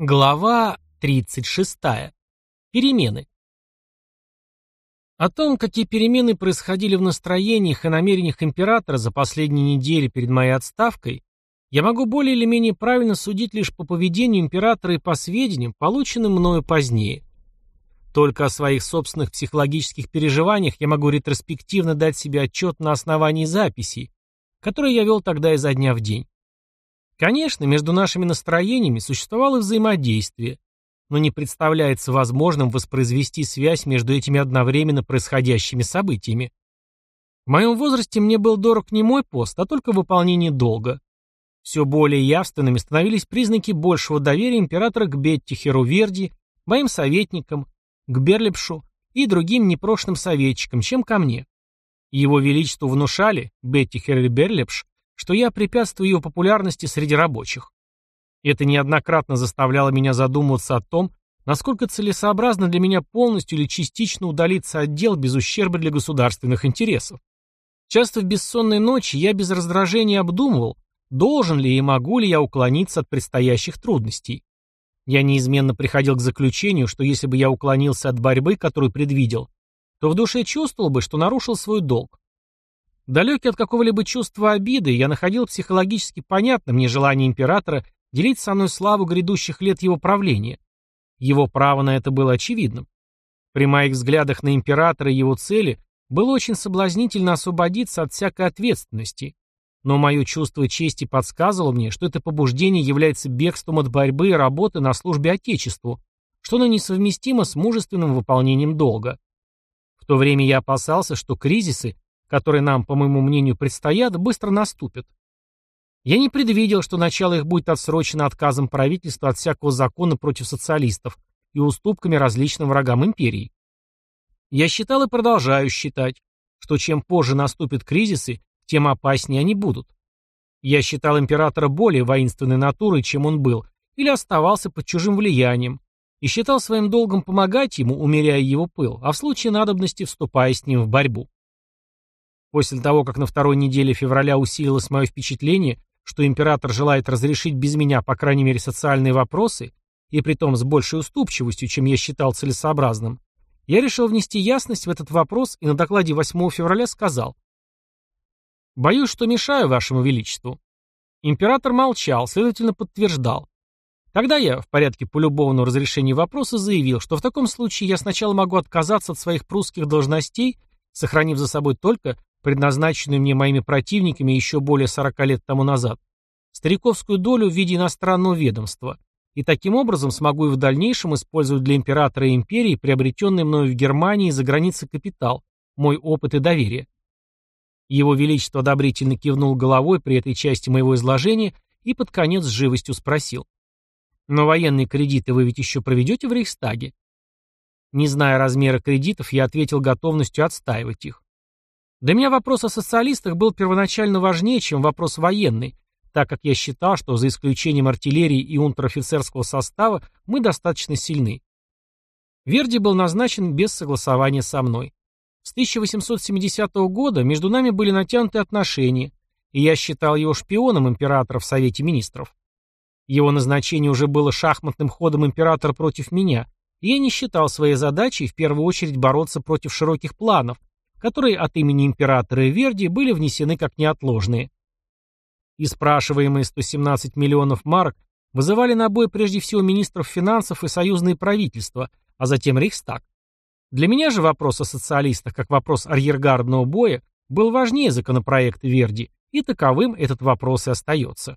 Глава 36. Перемены. О том, какие перемены происходили в настроениях и намерениях императора за последние недели перед моей отставкой, я могу более или менее правильно судить лишь по поведению императора и по сведениям, полученным мною позднее. Только о своих собственных психологических переживаниях я могу ретроспективно дать себе отчет на основании записей, которые я вел тогда изо дня в день. Конечно, между нашими настроениями существовало взаимодействие, но не представляется возможным воспроизвести связь между этими одновременно происходящими событиями. В моем возрасте мне был дорог не мой пост, а только выполнение долга. Все более явственными становились признаки большего доверия императора к Бетти Херуверди, моим советникам, к Берлепшу и другим непрошенным советчикам, чем ко мне. Его Величеству внушали, Бетти Херберлепш, что я препятствую ее популярности среди рабочих. Это неоднократно заставляло меня задумываться о том, насколько целесообразно для меня полностью или частично удалиться от дел без ущерба для государственных интересов. Часто в бессонные ночи я без раздражения обдумывал, должен ли и могу ли я уклониться от предстоящих трудностей. Я неизменно приходил к заключению, что если бы я уклонился от борьбы, которую предвидел, то в душе чувствовал бы, что нарушил свой долг. Далекий от какого-либо чувства обиды, я находил психологически понятным нежелание императора делить со мной славу грядущих лет его правления. Его право на это было очевидным. При моих взглядах на императора и его цели было очень соблазнительно освободиться от всякой ответственности. Но мое чувство чести подсказывало мне, что это побуждение является бегством от борьбы и работы на службе Отечеству, что оно несовместимо с мужественным выполнением долга. В то время я опасался, что кризисы, которые нам, по моему мнению, предстоят, быстро наступят. Я не предвидел, что начало их будет отсрочено отказом правительства от всякого закона против социалистов и уступками различным врагам империи. Я считал и продолжаю считать, что чем позже наступят кризисы, тем опаснее они будут. Я считал императора более воинственной натурой, чем он был, или оставался под чужим влиянием, и считал своим долгом помогать ему, умеряя его пыл, а в случае надобности вступая с ним в борьбу. После того, как на второй неделе февраля усилилось мое впечатление, что император желает разрешить без меня, по крайней мере, социальные вопросы, и притом с большей уступчивостью, чем я считал целесообразным, я решил внести ясность в этот вопрос и на докладе 8 февраля сказал «Боюсь, что мешаю вашему величеству». Император молчал, следовательно, подтверждал. Тогда я, в порядке полюбовного разрешения вопроса, заявил, что в таком случае я сначала могу отказаться от своих прусских должностей, сохранив за собой только предназначенную мне моими противниками еще более 40 лет тому назад, стариковскую долю в виде иностранного ведомства, и таким образом смогу и в дальнейшем использовать для императора и империи приобретенный мною в Германии за границей капитал, мой опыт и доверие. Его Величество одобрительно кивнул головой при этой части моего изложения и под конец с живостью спросил. «Но военные кредиты вы ведь еще проведете в Рейхстаге?» Не зная размера кредитов, я ответил готовностью отстаивать их. Для меня вопрос о социалистах был первоначально важнее, чем вопрос военный, так как я считал, что за исключением артиллерии и унтер-офицерского состава мы достаточно сильны. Верди был назначен без согласования со мной. С 1870 года между нами были натянуты отношения, и я считал его шпионом императора в Совете Министров. Его назначение уже было шахматным ходом императора против меня, и я не считал своей задачей в первую очередь бороться против широких планов, которые от имени императора Верди были внесены как неотложные. И спрашиваемые 117 миллионов марок вызывали на бой прежде всего министров финансов и союзные правительства, а затем Рейхстаг. Для меня же вопрос о социалистах, как вопрос арьергардного боя, был важнее законопроекта Верди, и таковым этот вопрос и остается.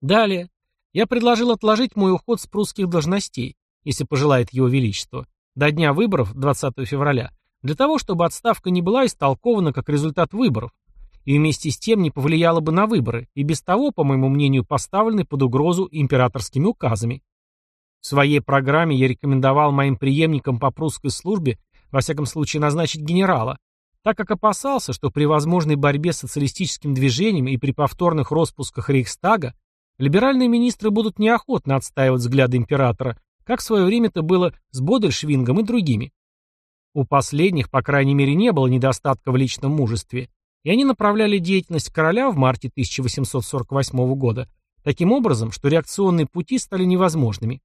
Далее. Я предложил отложить мой уход с прусских должностей, если пожелает его величество, до дня выборов 20 февраля, для того, чтобы отставка не была истолкована как результат выборов, и вместе с тем не повлияла бы на выборы, и без того, по моему мнению, поставлены под угрозу императорскими указами. В своей программе я рекомендовал моим преемникам по прусской службе, во всяком случае, назначить генерала, так как опасался, что при возможной борьбе с социалистическим движением и при повторных распусках Рейхстага либеральные министры будут неохотно отстаивать взгляды императора, как в свое время это было с Бодельшвингом и другими. У последних, по крайней мере, не было недостатка в личном мужестве, и они направляли деятельность короля в марте 1848 года таким образом, что реакционные пути стали невозможными.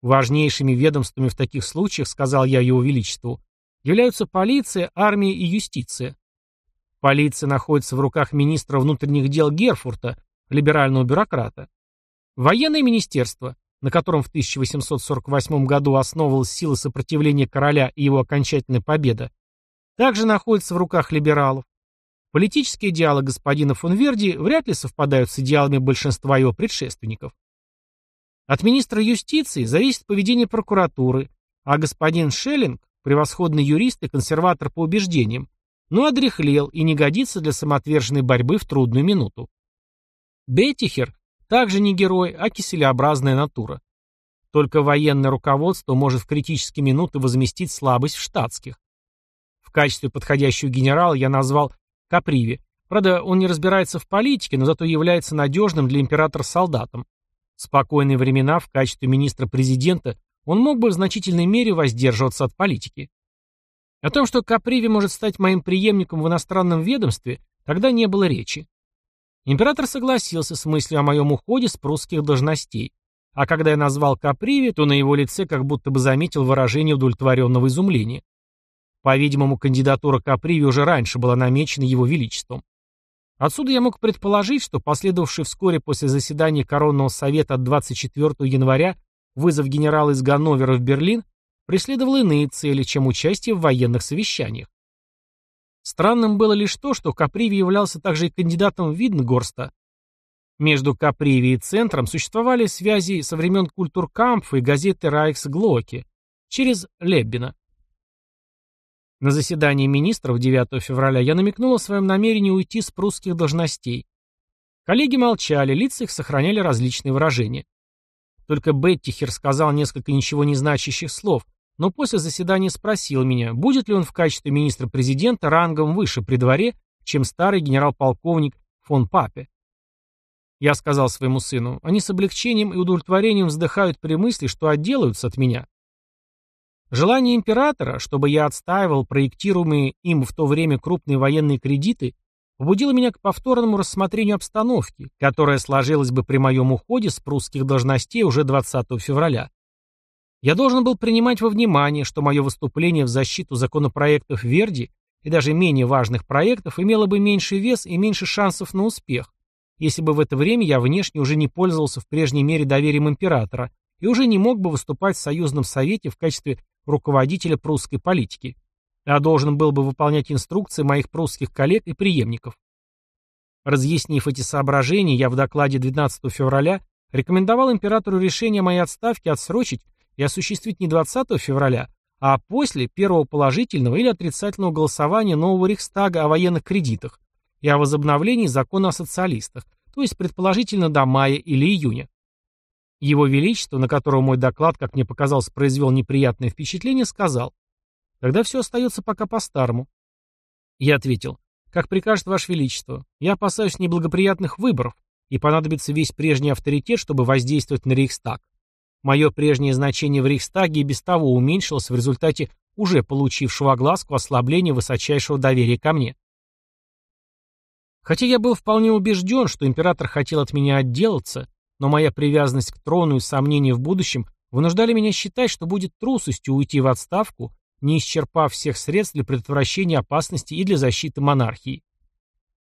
Важнейшими ведомствами в таких случаях, сказал я его величеству, являются полиция, армия и юстиция. Полиция находится в руках министра внутренних дел Герфурта, либерального бюрократа. Военное министерство, на котором в 1848 году основывалась сила сопротивления короля и его окончательная победа, также находится в руках либералов. Политические идеалы господина фон Верди вряд ли совпадают с идеалами большинства его предшественников. От министра юстиции зависит поведение прокуратуры, а господин Шеллинг, превосходный юрист и консерватор по убеждениям, но одряхлел и не годится для самоотверженной борьбы в трудную минуту. Беттихер также не герой, а киселеобразная натура. Только военное руководство может в критические минуты возместить слабость в штатских. В качестве подходящего генерала я назвал Каприви. Правда, он не разбирается в политике, но зато является надежным для императора солдатом. В спокойные времена в качестве министра-президента он мог бы в значительной мере воздерживаться от политики. О том, что Каприви может стать моим преемником в иностранном ведомстве, тогда не было речи. Император согласился с мыслью о моем уходе с прусских должностей, а когда я назвал Каприви, то на его лице как будто бы заметил выражение удовлетворенного изумления. По-видимому, кандидатура Каприви уже раньше была намечена его величеством. Отсюда я мог предположить, что последовавший вскоре после заседания Коронного совета от 24 января вызов генерала из Ганновера в Берлин преследовал иные цели, чем участие в военных совещаниях. Странным было лишь то, что Каприви являлся также и кандидатом в Виднгорста. Между Каприви и Центром существовали связи со времен Культуркампфа и газеты Райхсглоки через Леббина. На заседании министров 9 февраля я намекнул о своем намерении уйти с прусских должностей. Коллеги молчали, лица их сохраняли различные выражения. Только Беттихер сказал несколько ничего не значащих слов, но после заседания спросил меня, будет ли он в качестве министра-президента рангом выше при дворе, чем старый генерал-полковник фон Папе. Я сказал своему сыну, они с облегчением и удовлетворением вздыхают при мысли, что отделаются от меня. Желание императора, чтобы я отстаивал проектируемые им в то время крупные военные кредиты, побудило меня к повторному рассмотрению обстановки, которая сложилась бы при моем уходе с прусских должностей уже 20 февраля. Я должен был принимать во внимание, что мое выступление в защиту законопроектов Верди и даже менее важных проектов имело бы меньший вес и меньше шансов на успех, если бы в это время я внешне уже не пользовался в прежней мере доверием императора и уже не мог бы выступать в Союзном Совете в качестве руководителя прусской политики, а должен был бы выполнять инструкции моих прусских коллег и преемников. Разъяснив эти соображения, я в докладе 12 февраля рекомендовал императору решение моей отставки отсрочить и осуществить не 20 февраля, а после первого положительного или отрицательного голосования нового Рейхстага о военных кредитах и о возобновлении закона о социалистах, то есть предположительно до мая или июня. Его Величество, на которого мой доклад, как мне показалось, произвел неприятное впечатление, сказал, «Тогда все остается пока по-старому». Я ответил, «Как прикажет Ваше Величество, я опасаюсь неблагоприятных выборов, и понадобится весь прежний авторитет, чтобы воздействовать на Рейхстаг. Мое прежнее значение в Рейхстаге и без того уменьшилось в результате уже получившего огласку ослабления высочайшего доверия ко мне. Хотя я был вполне убежден, что император хотел от меня отделаться, но моя привязанность к трону и сомнения в будущем вынуждали меня считать, что будет трусостью уйти в отставку, не исчерпав всех средств для предотвращения опасности и для защиты монархии.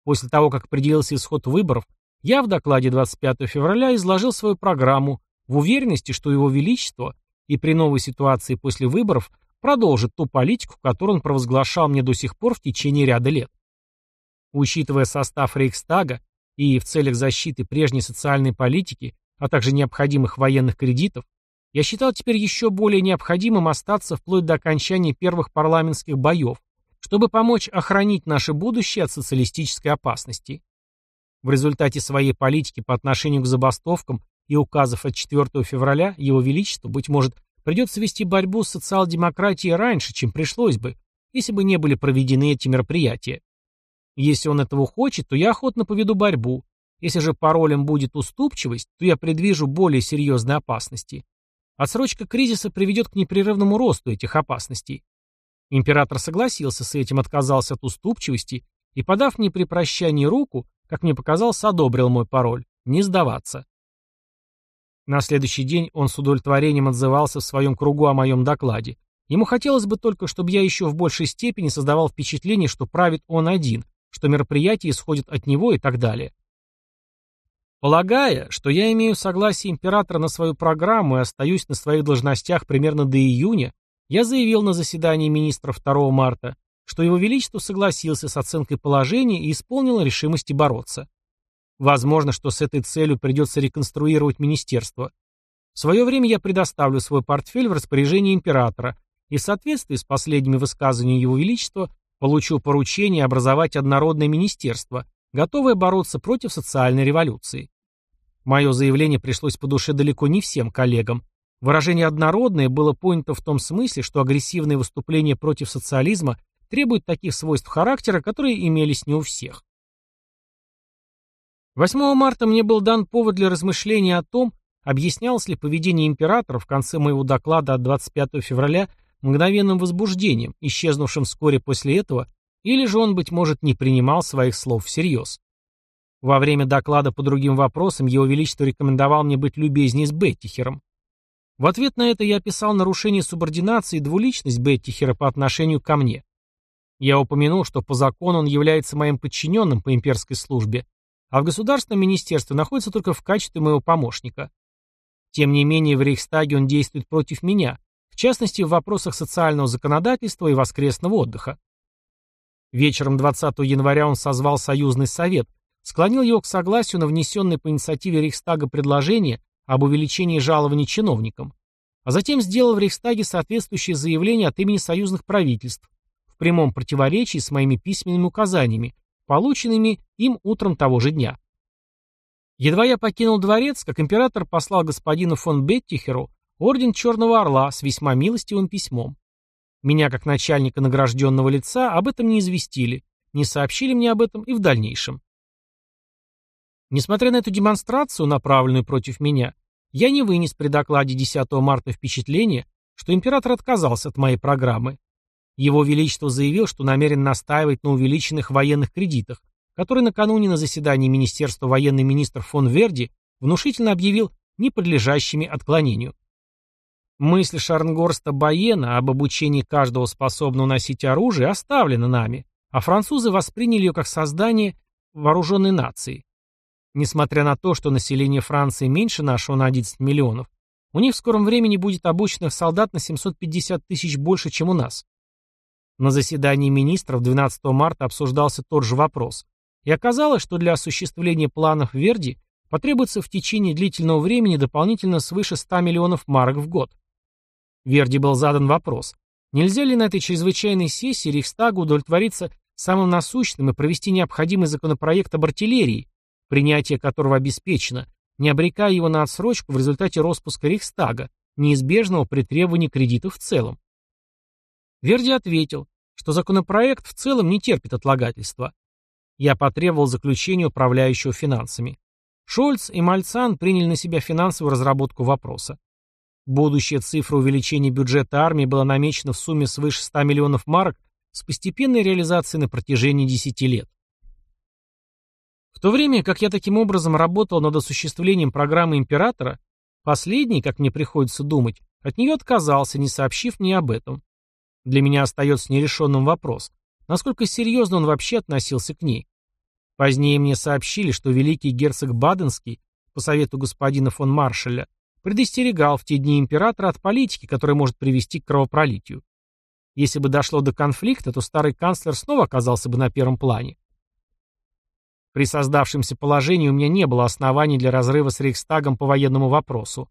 После того, как определился исход выборов, я в докладе 25 февраля изложил свою программу, в уверенности, что его величество и при новой ситуации после выборов продолжит ту политику, которую он провозглашал мне до сих пор в течение ряда лет. Учитывая состав Рейхстага и в целях защиты прежней социальной политики, а также необходимых военных кредитов, я считал теперь еще более необходимым остаться вплоть до окончания первых парламентских боев, чтобы помочь охранить наше будущее от социалистической опасности. В результате своей политики по отношению к забастовкам и указов от 4 февраля Его Величеству, быть может, придется вести борьбу с социал-демократией раньше, чем пришлось бы, если бы не были проведены эти мероприятия. Если он этого хочет, то я охотно поведу борьбу. Если же паролем будет уступчивость, то я предвижу более серьезные опасности. Отсрочка кризиса приведет к непрерывному росту этих опасностей. Император согласился с этим, отказался от уступчивости и, подав мне при прощании руку, как мне показалось, одобрил мой пароль не сдаваться. На следующий день он с удовлетворением отзывался в своем кругу о моем докладе. Ему хотелось бы только, чтобы я еще в большей степени создавал впечатление, что правит он один, что мероприятия исходят от него и так далее. Полагая, что я имею согласие императора на свою программу и остаюсь на своих должностях примерно до июня, я заявил на заседании министров 2 марта, что его величество согласился с оценкой положения и исполнил решимости бороться. Возможно, что с этой целью придется реконструировать министерство. В свое время я предоставлю свой портфель в распоряжение императора и в соответствии с последними высказываниями его величества получу поручение образовать однородное министерство, готовое бороться против социальной революции. Мое заявление пришлось по душе далеко не всем коллегам, Выражение «однородное» было понято в том смысле, что агрессивные выступления против социализма требуют таких свойств характера, которые имелись не у всех. 8 марта мне был дан повод для размышления о том, объяснялось ли поведение императора в конце моего доклада от 25 февраля мгновенным возбуждением, исчезнувшим вскоре после этого, или же он, быть может, не принимал своих слов всерьез. Во время доклада по другим вопросам Его Величество рекомендовал мне быть любезней с Беттихером. В ответ на это я описал нарушение субординации и двуличность Беттихера по отношению ко мне. Я упомянул, что по закону он является моим подчиненным по имперской службе, а в государственном министерстве находится только в качестве моего помощника. Тем не менее, в Рейхстаге он действует против меня, в частности, в вопросах социального законодательства и воскресного отдыха. Вечером 20 января он созвал союзный совет, склонил его к согласию на внесенное по инициативе Рейхстага предложение об увеличении жалований чиновникам, а затем сделал в Рейхстаге соответствующее заявление от имени союзных правительств в прямом противоречии с моими письменными указаниями, полученными им утром того же дня. Едва я покинул дворец, как император послал господину фон Беттихеру орден Черного Орла с весьма милостивым письмом. Меня, как начальника награжденного лица, об этом не известили, не сообщили мне об этом и в дальнейшем. Несмотря на эту демонстрацию, направленную против меня, я не вынес при докладе 10 марта впечатление, что император отказался от моей программы. Его Величество заявил, что намерен настаивать на увеличенных военных кредитах, которые накануне на заседании Министерства военный министр фон Верди внушительно объявил неподлежащими отклонению. Мысль Шарнгорста Баена об обучении каждого способного носить оружие оставлена нами, а французы восприняли ее как создание вооруженной нации. Несмотря на то, что население Франции меньше нашего на 11 миллионов, у них в скором времени будет обученных солдат на 750 тысяч больше, чем у нас. На заседании министров 12 марта обсуждался тот же вопрос, и оказалось, что для осуществления планов Верди потребуется в течение длительного времени дополнительно свыше 100 миллионов марок в год. Верди был задан вопрос, нельзя ли на этой чрезвычайной сессии Рейхстагу удовлетвориться самым насущным и провести необходимый законопроект об артиллерии, принятие которого обеспечено, не обрекая его на отсрочку в результате распуска Рейхстага, неизбежного при требовании кредитов в целом. Верди ответил, что законопроект в целом не терпит отлагательства. Я потребовал заключения управляющего финансами. Шольц и Мальцан приняли на себя финансовую разработку вопроса. Будущая цифра увеличения бюджета армии была намечена в сумме свыше 100 миллионов марок с постепенной реализацией на протяжении 10 лет. В то время, как я таким образом работал над осуществлением программы императора, последний, как мне приходится думать, от нее отказался, не сообщив мне об этом. Для меня остается нерешенным вопрос, насколько серьезно он вообще относился к ней. Позднее мне сообщили, что великий герцог Баденский, по совету господина фон Маршаля, предостерегал в те дни императора от политики, которая может привести к кровопролитию. Если бы дошло до конфликта, то старый канцлер снова оказался бы на первом плане. При создавшемся положении у меня не было оснований для разрыва с Рейхстагом по военному вопросу.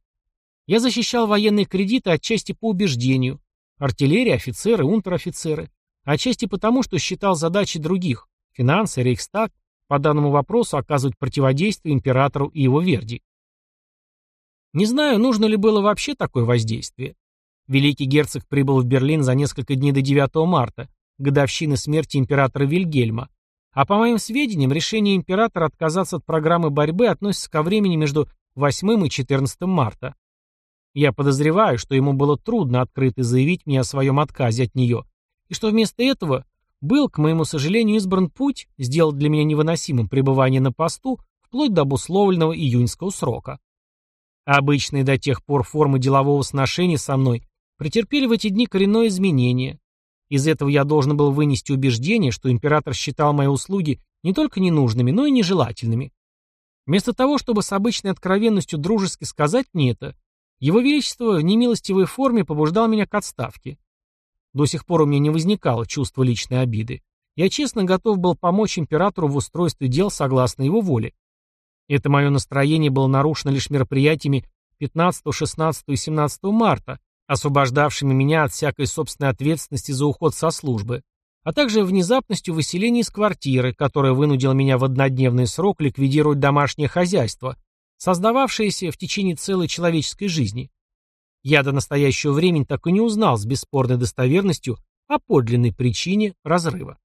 Я защищал военные кредиты отчасти по убеждению, артиллерия, офицеры, унтер-офицеры, отчасти потому, что считал задачей других, финансы, Рейхстаг, по данному вопросу оказывать противодействие императору и его Верди. Не знаю, нужно ли было вообще такое воздействие. Великий герцог прибыл в Берлин за несколько дней до 9 марта, годовщины смерти императора Вильгельма, а по моим сведениям, решение императора отказаться от программы борьбы относится ко времени между 8 и 14 марта. Я подозреваю, что ему было трудно открыто заявить мне о своем отказе от нее, и что вместо этого был, к моему сожалению, избран путь, сделал для меня невыносимым пребывание на посту вплоть до обусловленного июньского срока. Обычные до тех пор формы делового сношения со мной претерпели в эти дни коренное изменение. Из этого я должен был вынести убеждение, что император считал мои услуги не только ненужными, но и нежелательными. Вместо того, чтобы с обычной откровенностью дружески сказать мне это, его Величество в немилостивой форме побуждал меня к отставке. До сих пор у меня не возникало чувства личной обиды. Я честно готов был помочь императору в устройстве дел согласно его воле. Это мое настроение было нарушено лишь мероприятиями 15, 16 и 17 марта, освобождавшими меня от всякой собственной ответственности за уход со службы, а также внезапностью выселения из квартиры, которая вынудила меня в однодневный срок ликвидировать домашнее хозяйство, создававшееся в течение целой человеческой жизни. Я до настоящего времени так и не узнал с бесспорной достоверностью о подлинной причине разрыва.